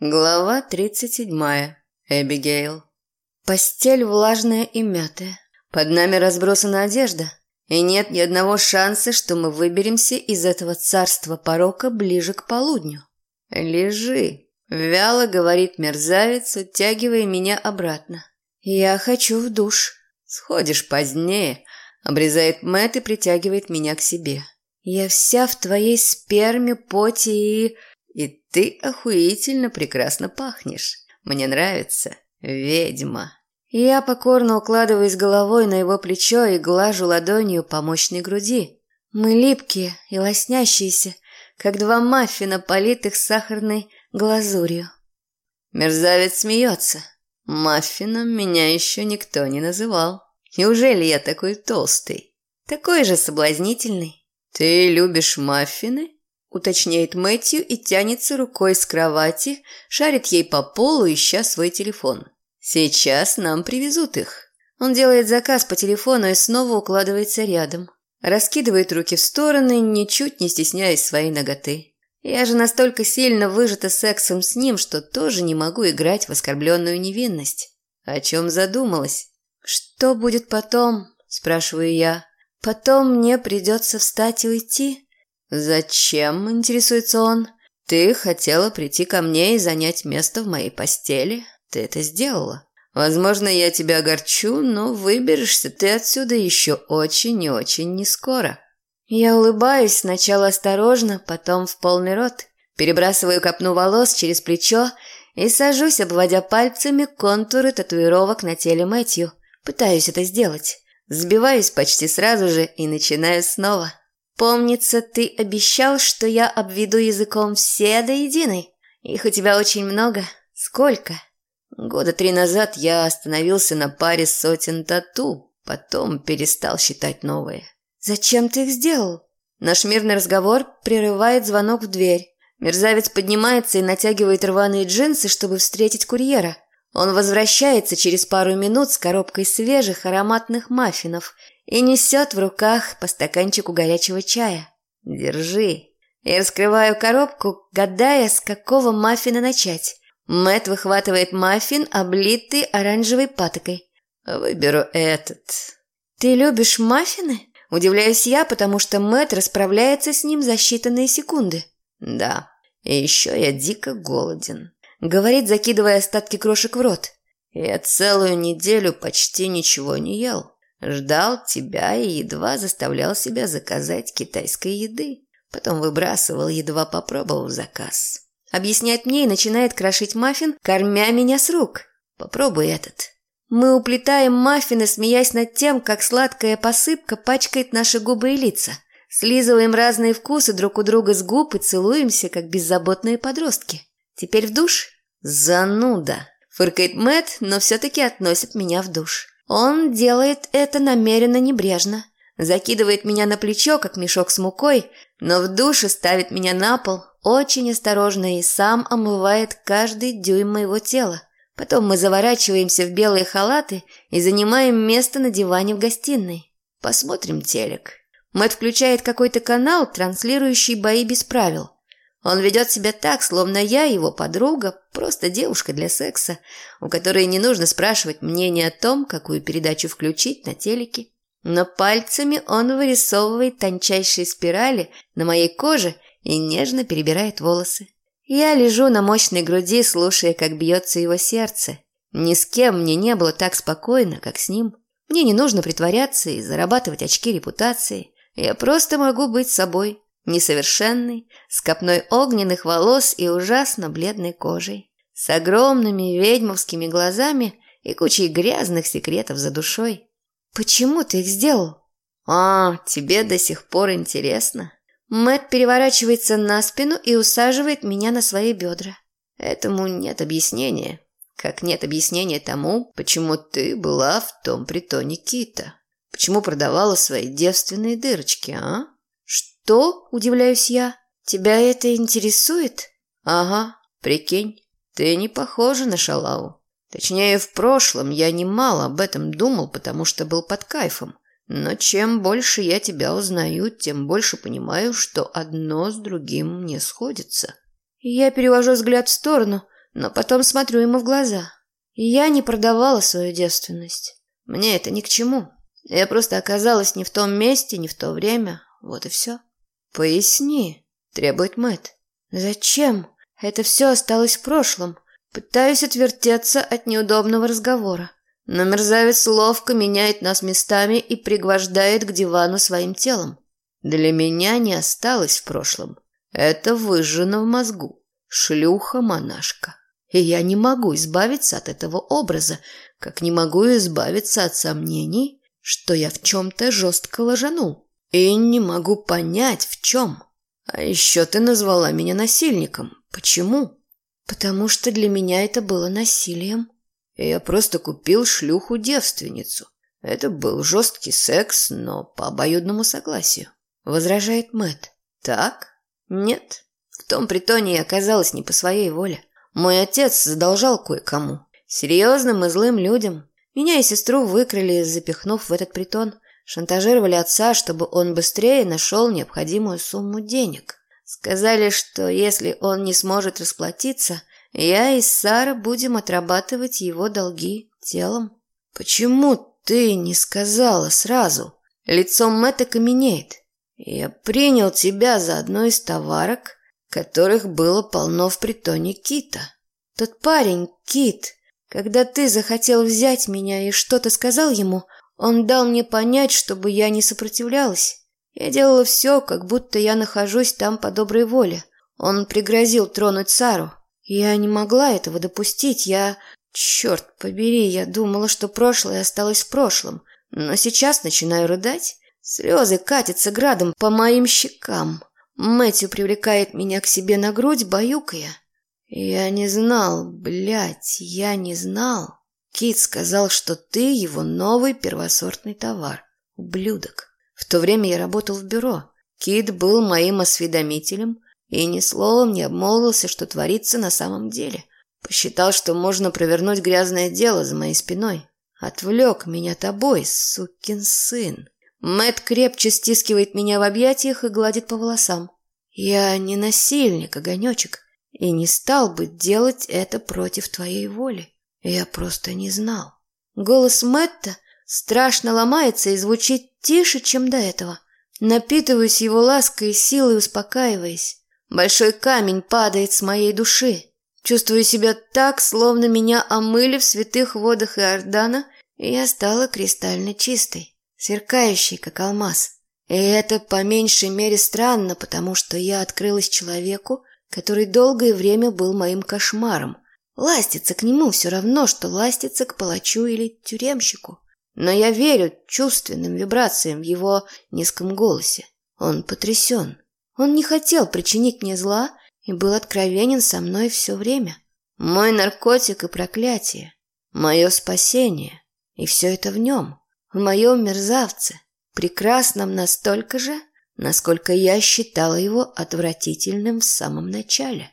Глава 37. Эбигейл. Постель влажная и мятая. Под нами разбросана одежда. И нет ни одного шанса, что мы выберемся из этого царства порока ближе к полудню. «Лежи», – вяло говорит мерзавец, оттягивая меня обратно. «Я хочу в душ». «Сходишь позднее», – обрезает Мэтт и притягивает меня к себе. «Я вся в твоей сперме, поте и...» И ты охуительно прекрасно пахнешь. Мне нравится. Ведьма. Я покорно укладываюсь головой на его плечо и глажу ладонью по мощной груди. Мы липкие и лоснящиеся, как два маффина, политых сахарной глазурью. Мерзавец смеется. Маффином меня еще никто не называл. Неужели я такой толстый? Такой же соблазнительный. Ты любишь маффины? Уточняет Мэтью и тянется рукой с кровати, шарит ей по полу, ища свой телефон. Сейчас нам привезут их. Он делает заказ по телефону и снова укладывается рядом. Раскидывает руки в стороны, ничуть не стесняясь своей ноготы. Я же настолько сильно выжата сексом с ним, что тоже не могу играть в оскорбленную невинность. О чем задумалась? «Что будет потом?» – спрашиваю я. «Потом мне придется встать и уйти?» «Зачем?» – интересуется он. «Ты хотела прийти ко мне и занять место в моей постели. Ты это сделала. Возможно, я тебя огорчу, но выберешься ты отсюда еще очень и очень не скоро». Я улыбаюсь сначала осторожно, потом в полный рот. Перебрасываю копну волос через плечо и сажусь, обводя пальцами контуры татуировок на теле Мэтью. Пытаюсь это сделать. Сбиваюсь почти сразу же и начинаю снова. Помнится, ты обещал, что я обведу языком все до единой. Их у тебя очень много. Сколько? Года три назад я остановился на паре сотен тату, потом перестал считать новые. Зачем ты их сделал? Наш мирный разговор прерывает звонок в дверь. Мерзавец поднимается и натягивает рваные джинсы, чтобы встретить курьера. Он возвращается через пару минут с коробкой свежих ароматных маффинов и несет в руках по стаканчику горячего чая. «Держи». Я раскрываю коробку, гадая, с какого маффина начать. Мэт выхватывает маффин, облитый оранжевой патокой. «Выберу этот». «Ты любишь маффины?» Удивляюсь я, потому что Мэт расправляется с ним за считанные секунды. «Да, и еще я дико голоден», — говорит, закидывая остатки крошек в рот. «Я целую неделю почти ничего не ел». Ждал тебя и едва заставлял себя заказать китайской еды. Потом выбрасывал, едва попробовал заказ. Объясняет мне и начинает крошить маффин, кормя меня с рук. Попробуй этот. Мы уплетаем маффины, смеясь над тем, как сладкая посыпка пачкает наши губы и лица. Слизываем разные вкусы друг у друга с губ и целуемся, как беззаботные подростки. Теперь в душ? Зануда. Фыркает Мэт, но все-таки относит меня в душ. Он делает это намеренно небрежно. Закидывает меня на плечо, как мешок с мукой, но в душе ставит меня на пол, очень осторожно и сам омывает каждый дюйм моего тела. Потом мы заворачиваемся в белые халаты и занимаем место на диване в гостиной. Посмотрим телек. Мэтт включает какой-то канал, транслирующий бои без правил. Он ведет себя так, словно я его подруга, просто девушка для секса, у которой не нужно спрашивать мнение о том, какую передачу включить на телеке. Но пальцами он вырисовывает тончайшие спирали на моей коже и нежно перебирает волосы. Я лежу на мощной груди, слушая, как бьется его сердце. Ни с кем мне не было так спокойно, как с ним. Мне не нужно притворяться и зарабатывать очки репутации. Я просто могу быть собой, несовершенный, с копной огненных волос и ужасно бледной кожей, с огромными ведьмовскими глазами и кучей грязных секретов за душой. «Почему ты их сделал?» «А, тебе до сих пор интересно?» Мэт переворачивается на спину и усаживает меня на свои бедра. Этому нет объяснения. Как нет объяснения тому, почему ты была в том притоне Кита. Почему продавала свои девственные дырочки, а? «Что?» – удивляюсь я. «Тебя это интересует?» «Ага, прикинь, ты не похожа на шалаву. Точнее, в прошлом я немало об этом думал, потому что был под кайфом. Но чем больше я тебя узнаю, тем больше понимаю, что одно с другим не сходится». Я перевожу взгляд в сторону, но потом смотрю ему в глаза. Я не продавала свою девственность. Мне это ни к чему. Я просто оказалась не в том месте, не в то время. Вот и все. «Поясни», – требует Мэтт. «Зачем? Это все осталось в прошлом. Пытаюсь отвертеться от неудобного разговора. Но мерзавец ловко меняет нас местами и пригвождает к дивану своим телом. Для меня не осталось в прошлом. Это выжжено в мозгу. Шлюха-монашка. И я не могу избавиться от этого образа, как не могу избавиться от сомнений, что я в чем-то жестко ложанул. И не могу понять, в чем. А еще ты назвала меня насильником. Почему? Потому что для меня это было насилием. Я просто купил шлюху-девственницу. Это был жесткий секс, но по обоюдному согласию. Возражает Мэт. Так? Нет. В том притоне я оказалась не по своей воле. Мой отец задолжал кое-кому. Серьезным и злым людям. Меня и сестру выкрали, запихнув в этот притон. Шантажировали отца, чтобы он быстрее нашел необходимую сумму денег. Сказали, что если он не сможет расплатиться, я и Сара будем отрабатывать его долги телом. Почему ты не сказала сразу? Лицом Мэтта каменеет. Я принял тебя за одну из товарок, которых было полно в притоне Кита. Тот парень, Кит, когда ты захотел взять меня и что-то сказал ему, он дал мне понять, чтобы я не сопротивлялась. Я делала все, как будто я нахожусь там по доброй воле. Он пригрозил тронуть Сару. Я не могла этого допустить. Я... Черт побери, я думала, что прошлое осталось в прошлом. Но сейчас начинаю рыдать. Слезы катятся градом по моим щекам. Мэтью привлекает меня к себе на грудь, баюкая. Я не знал, блядь, я не знал. Кит сказал, что ты его новый первосортный товар. Ублюдок. В то время я работал в бюро. Кит был моим осведомителем и ни словом не обмолвился, что творится на самом деле. Посчитал, что можно провернуть грязное дело за моей спиной. Отвлек меня тобой, сукин сын. Мэт крепче стискивает меня в объятиях и гладит по волосам. Я не насильник, огонечек, и не стал бы делать это против твоей воли. Я просто не знал. Голос Мэтта страшно ломается и звучит тише, чем до этого. Напитываюсь его лаской и силой успокаиваясь. Большой камень падает с моей души. Чувствую себя так, словно меня омыли в святых водах Иордана, и я стала кристально чистой сверкающий, как алмаз. И это по меньшей мере странно, потому что я открылась человеку, который долгое время был моим кошмаром. Ластиться к нему все равно, что ластиться к палачу или тюремщику. Но я верю чувственным вибрациям в его низком голосе. Он потрясен. Он не хотел причинить мне зла и был откровенен со мной все время. Мой наркотик и проклятие. Мое спасение. И все это в нем в моем мерзавце, прекрасном настолько же, насколько я считала его отвратительным в самом начале.